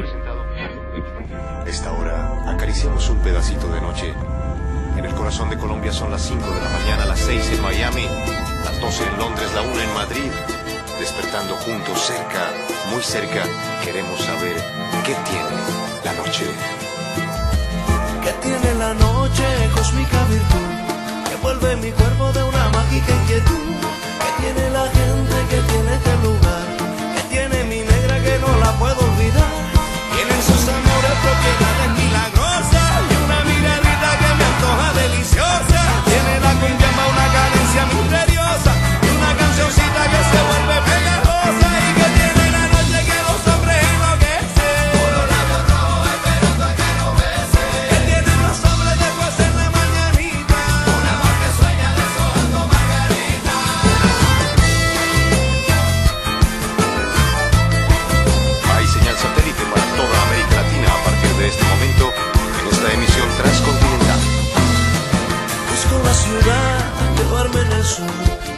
presentado. Esta hora acariciamos un pedacito de noche. En el corazón de Colombia son las 5 de la mañana, las 6 en Miami, las 12 en Londres, la 1 en Madrid. Despertando juntos, cerca, muy cerca, queremos saber qué tiene la noche. ¿Qué tiene la noche, cósmica virtud? Que vuelve mi cuerpo de una mágica inquietud. ¿Qué tiene la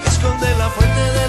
esconde la fuente de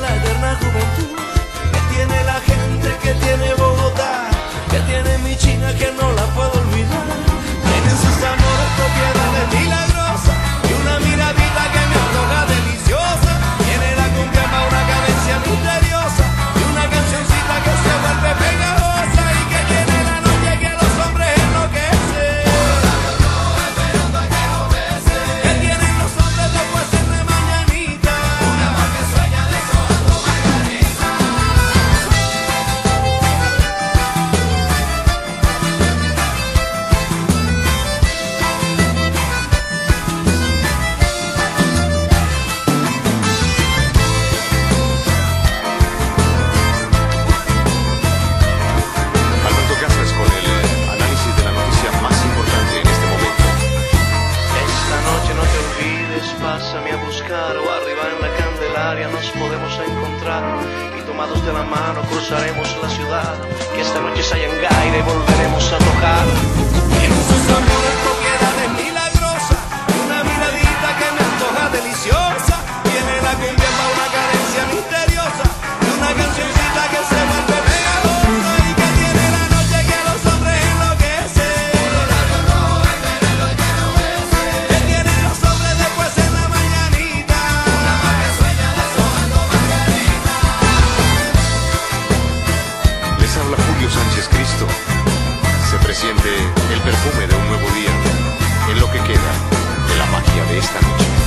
Nos podemos encontrar y tomados de la mano cruzaremos la ciudad. Que esta noche es Ayangá y volveremos a tocar. siente el perfume de un nuevo día en lo que queda de la magia de esta noche.